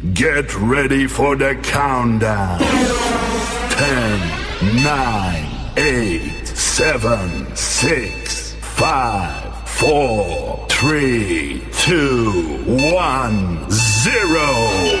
Get ready for the countdown. 10, 9, 8, 7, 6, 5, 4, 3, 2, 1, 0.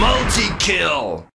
Multi-kill!